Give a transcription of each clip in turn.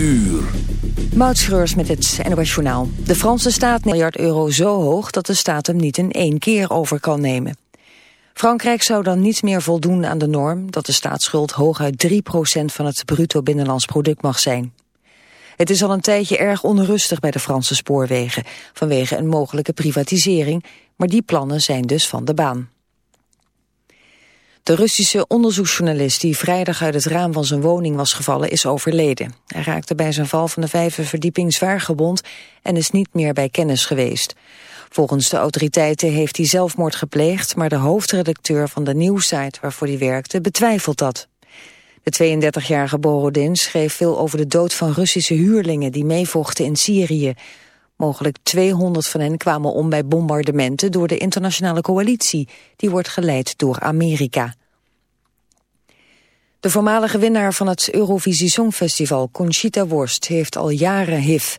uur. Met het NOS Journaal. De Franse staat miljard euro zo hoog dat de staat hem niet in één keer over kan nemen. Frankrijk zou dan niet meer voldoen aan de norm dat de staatsschuld hooguit 3% van het bruto binnenlands product mag zijn. Het is al een tijdje erg onrustig bij de Franse spoorwegen vanwege een mogelijke privatisering, maar die plannen zijn dus van de baan. De Russische onderzoeksjournalist die vrijdag uit het raam van zijn woning was gevallen is overleden. Hij raakte bij zijn val van de vijfde verdieping zwaar gewond en is niet meer bij kennis geweest. Volgens de autoriteiten heeft hij zelfmoord gepleegd, maar de hoofdredacteur van de nieuwsite waarvoor hij werkte betwijfelt dat. De 32-jarige Borodin schreef veel over de dood van Russische huurlingen die meevochten in Syrië. Mogelijk 200 van hen kwamen om bij bombardementen door de internationale coalitie. Die wordt geleid door Amerika. De voormalige winnaar van het Eurovisie Songfestival, Conchita Worst, heeft al jaren HIV.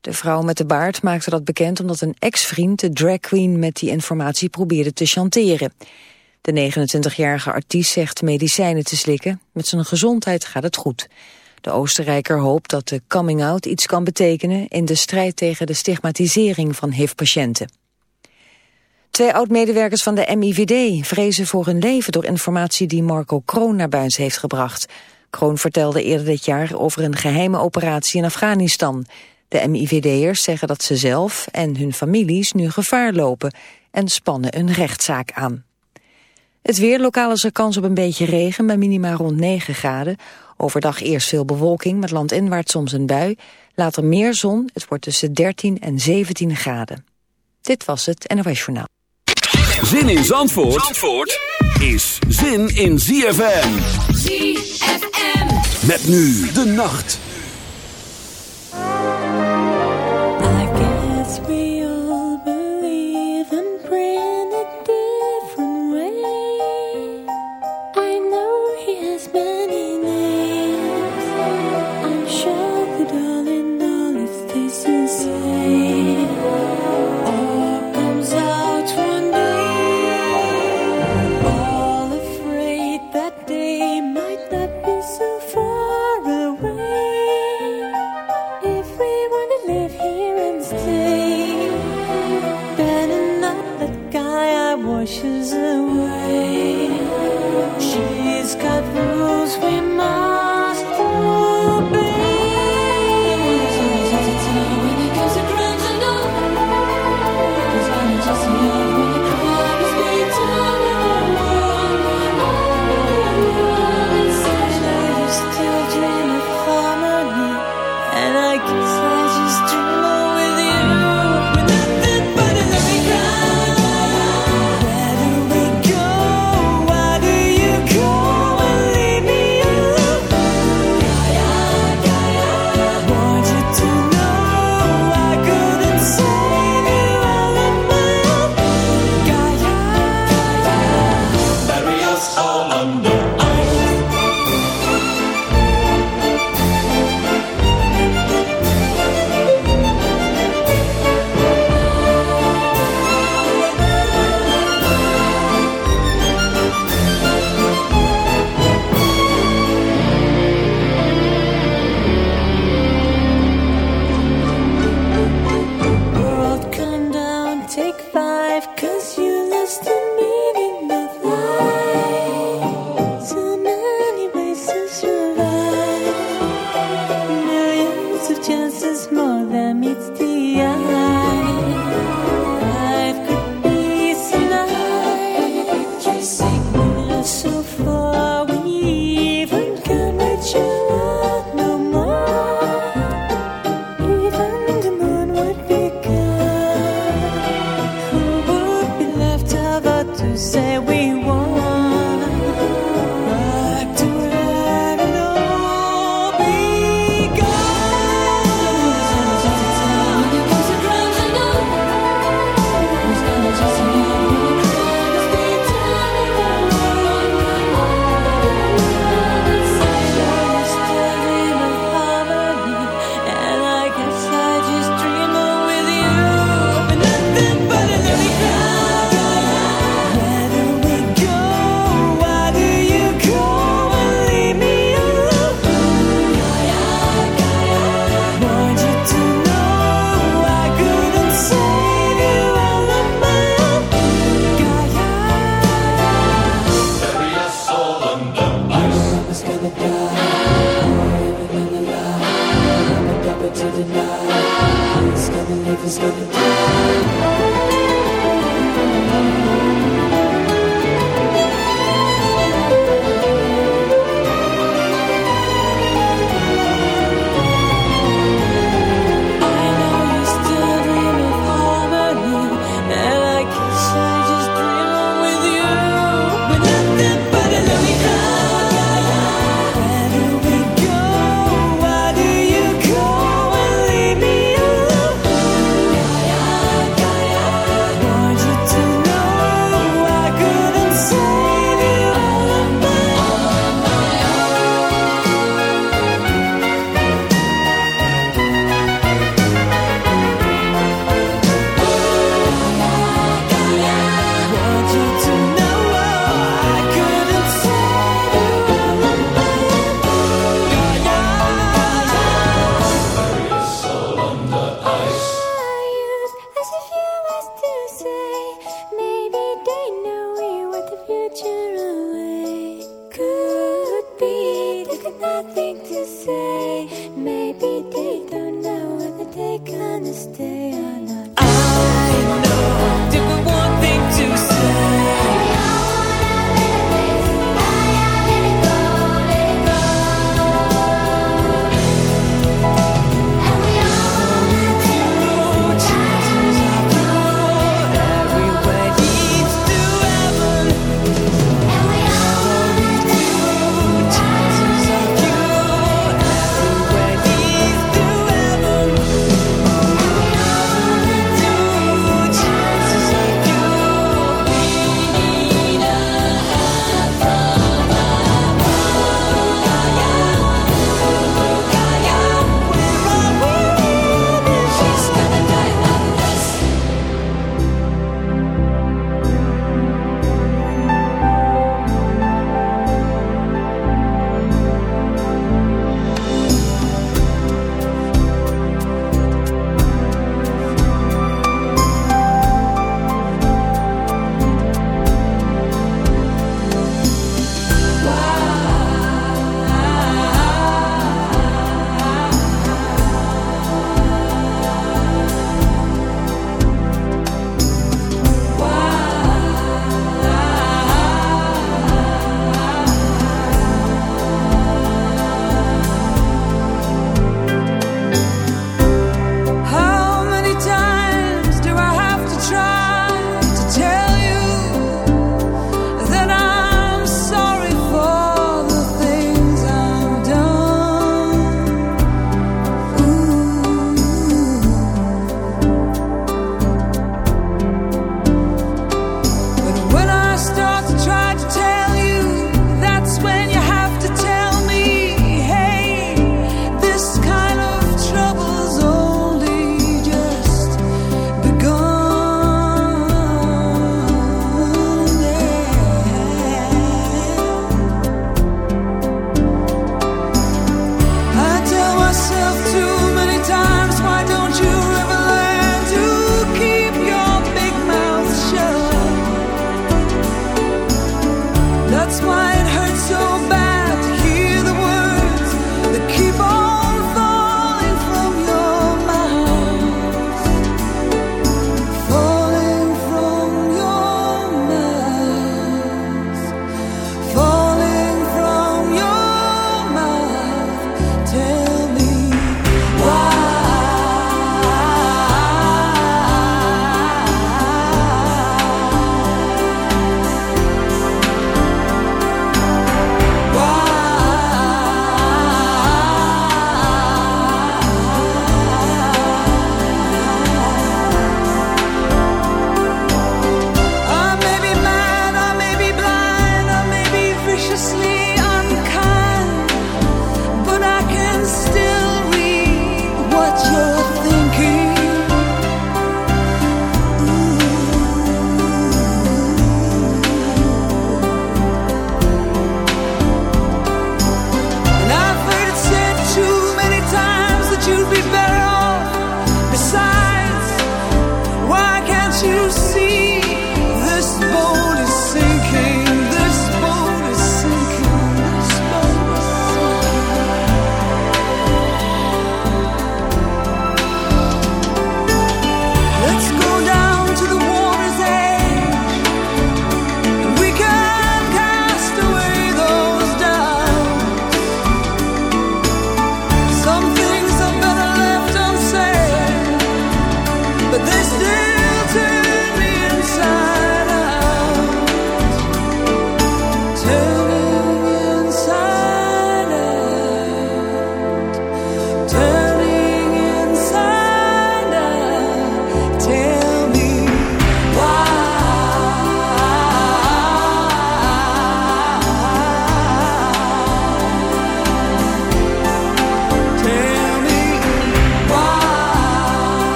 De vrouw met de baard maakte dat bekend omdat een ex-vriend de drag queen met die informatie probeerde te chanteren. De 29-jarige artiest zegt medicijnen te slikken. Met zijn gezondheid gaat het goed. De Oostenrijker hoopt dat de coming-out iets kan betekenen... in de strijd tegen de stigmatisering van HIV-patiënten. Twee oud-medewerkers van de MIVD vrezen voor hun leven... door informatie die Marco Kroon naar buiten heeft gebracht. Kroon vertelde eerder dit jaar over een geheime operatie in Afghanistan. De MIVD'ers zeggen dat ze zelf en hun families nu gevaar lopen... en spannen een rechtszaak aan. Het weer, lokaal is er kans op een beetje regen, bij minima rond 9 graden. Overdag eerst veel bewolking, met landinwaarts soms een bui. Later meer zon, het wordt tussen 13 en 17 graden. Dit was het NOS Journaal. Zin in Zandvoort, Zandvoort is zin in ZFM. ZFM. Met nu de nacht.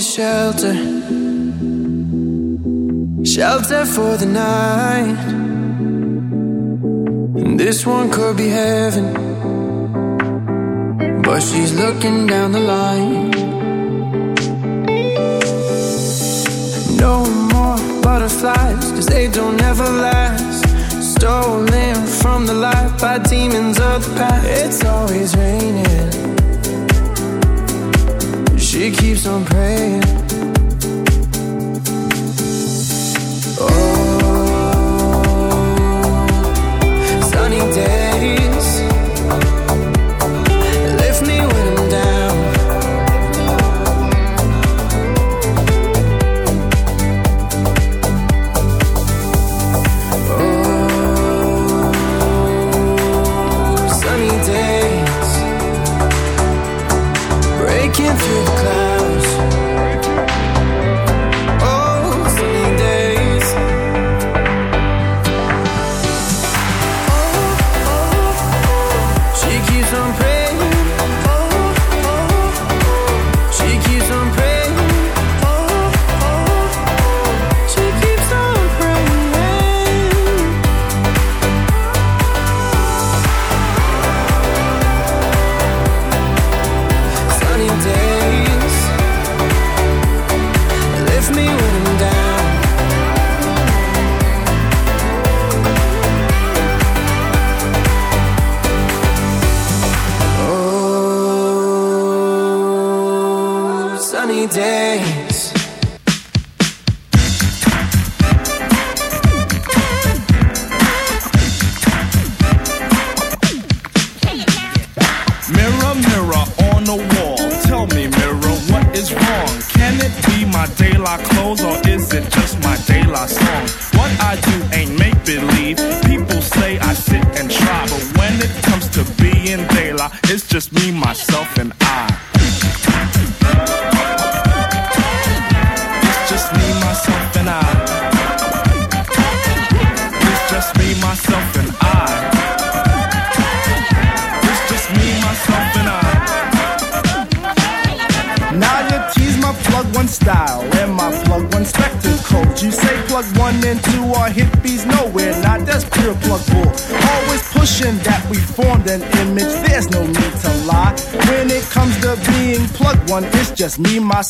Shelter me, myself,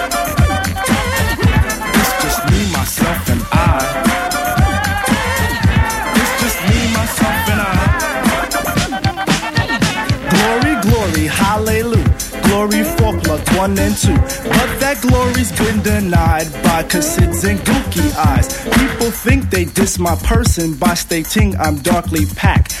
Glory for plug one and two. But that glory's been denied by cassids and gookie eyes. People think they diss my person by stating I'm darkly packed.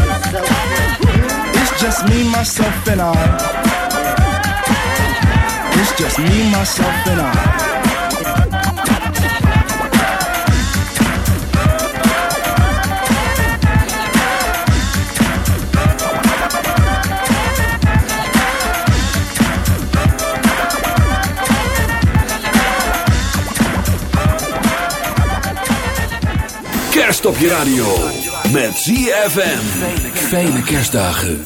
Just me, myself, and I. It's just me, myself, and I. Kerst op je radio. Met ZFM. Fijne kerstdagen.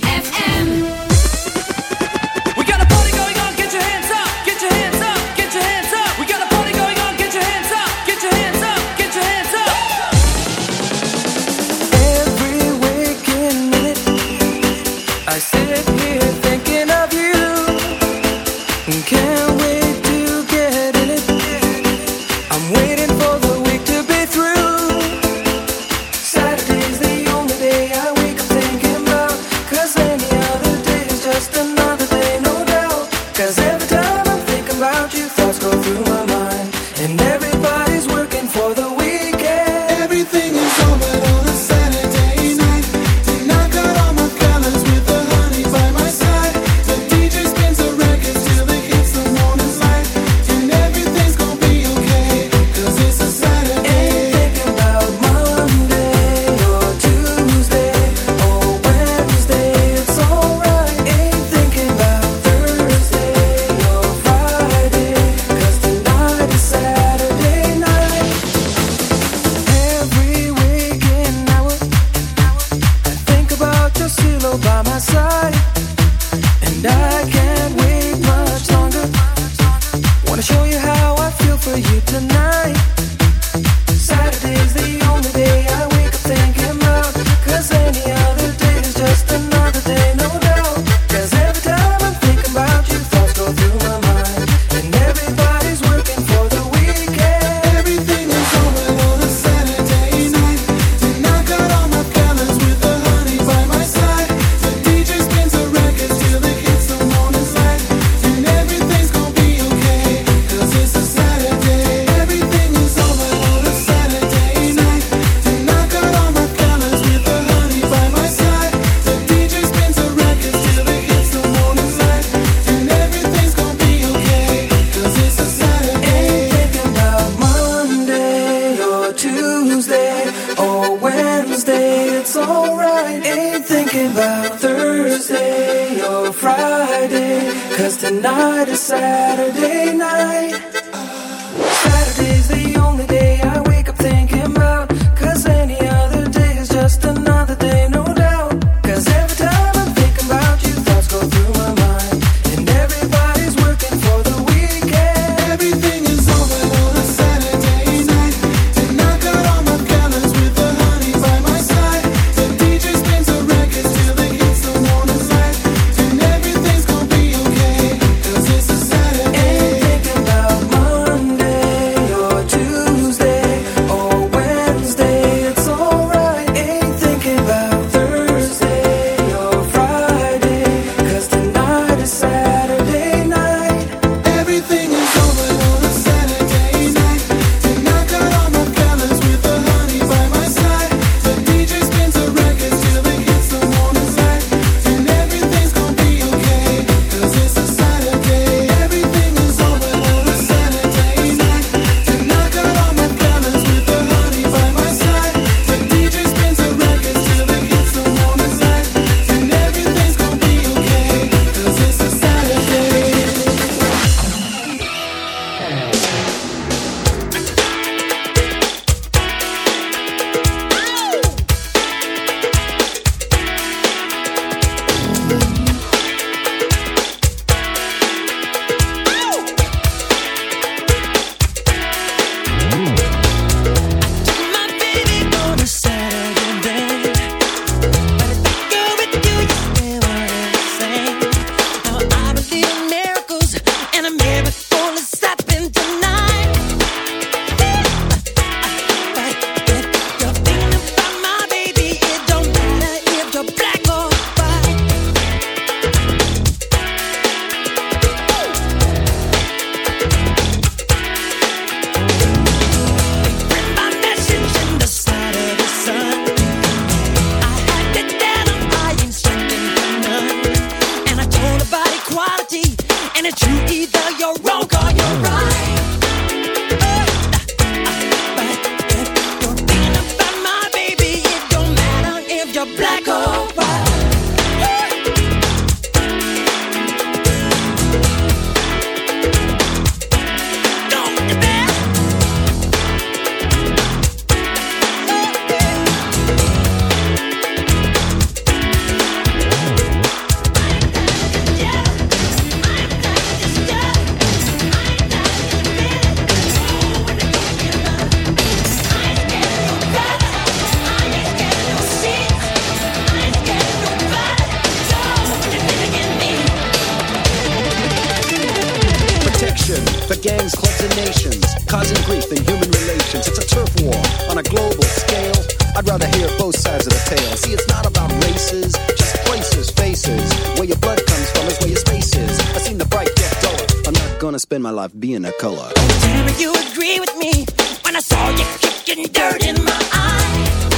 Gonna spend my life being a color. Tell you agree with me when I saw you kicking dirt in my eye.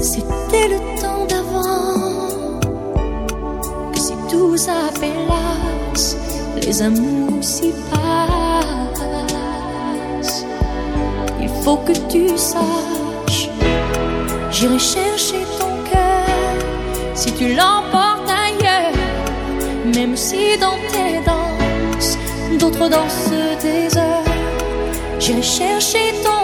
C'était le temps d'avant. Que si tout s'appelasse, les amours s'y passent. Il faut que tu saches, j'irai chercher ton cœur si tu l'emportes ailleurs, même si dans tes danses, d'autres dansent des heures. J'irai chercher ton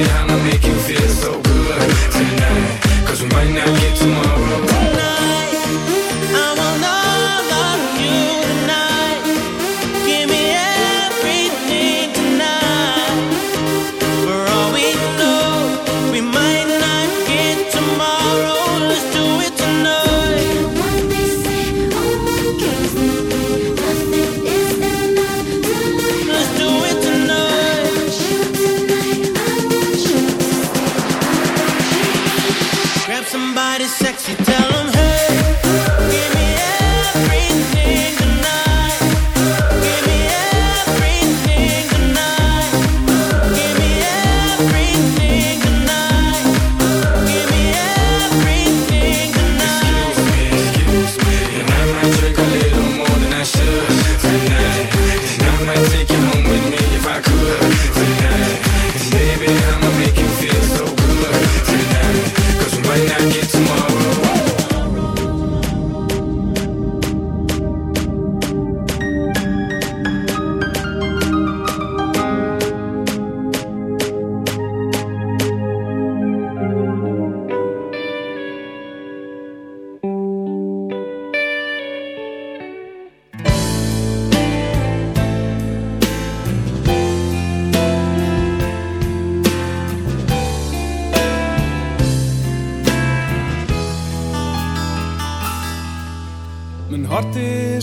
And I'ma make you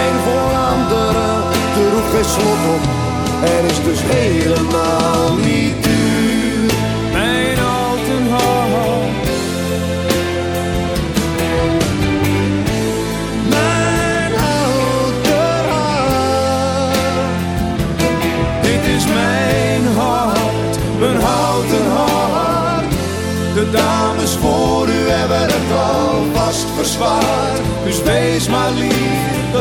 Zijn voor anderen. Er hoeft geen slot op. Er is dus helemaal niet duur. Mijn houten hart. Mijn houten hart. Dit is mijn hart, mijn houten hart. De dames voor u hebben het alvast verzwaard. Dus wees maar lief,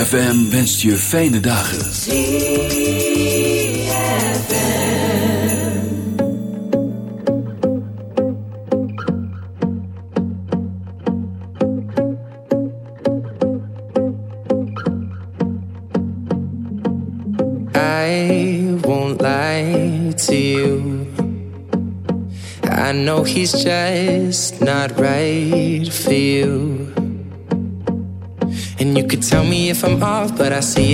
ZFM wenst je fijne dagen. I won't lie to you. I know he's just not right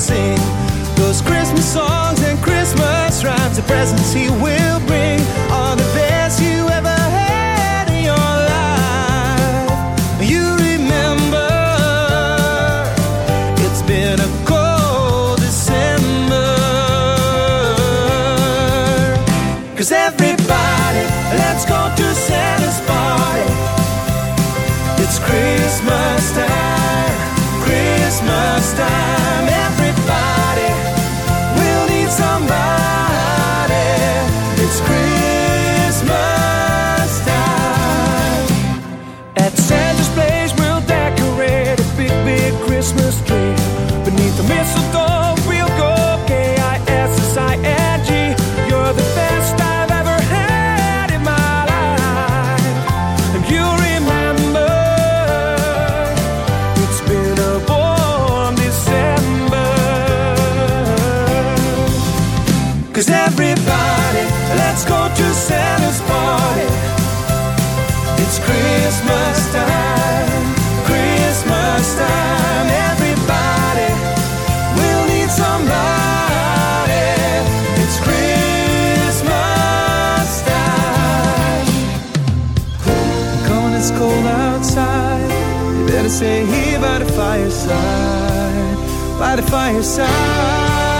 sing those Christmas songs and Christmas rhymes. The presents he will bring are the best you ever had in your life. You remember, it's been a cold December. Cause everybody, let's go to Santa's party. It's Christmas time, Christmas time. Go to Santa's party. It's Christmas time, Christmas time. Everybody will need somebody. It's Christmas time. On, it's cold outside. You better stay here by the fireside, by the fireside.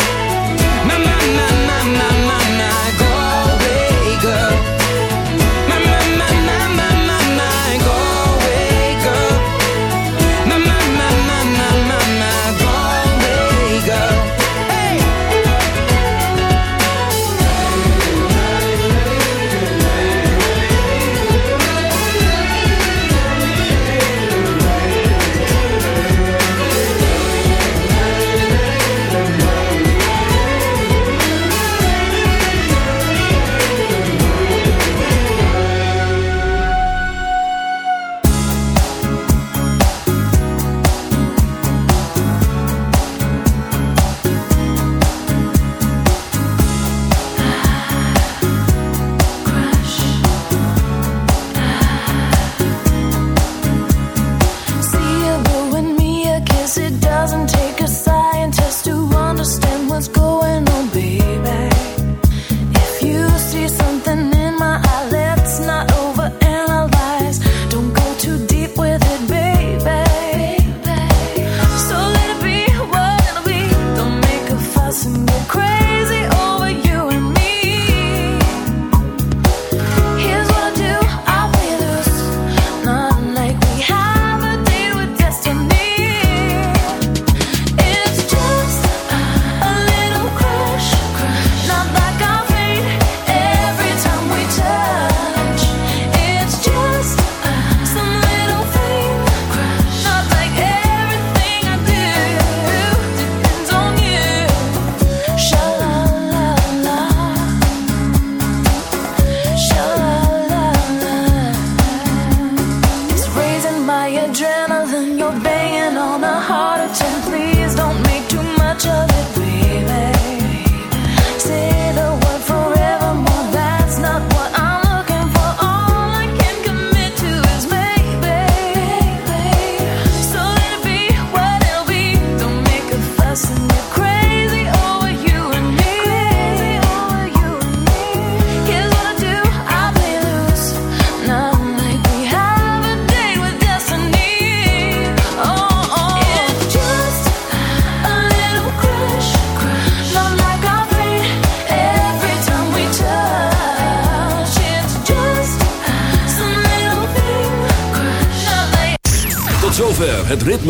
My, my, my, my,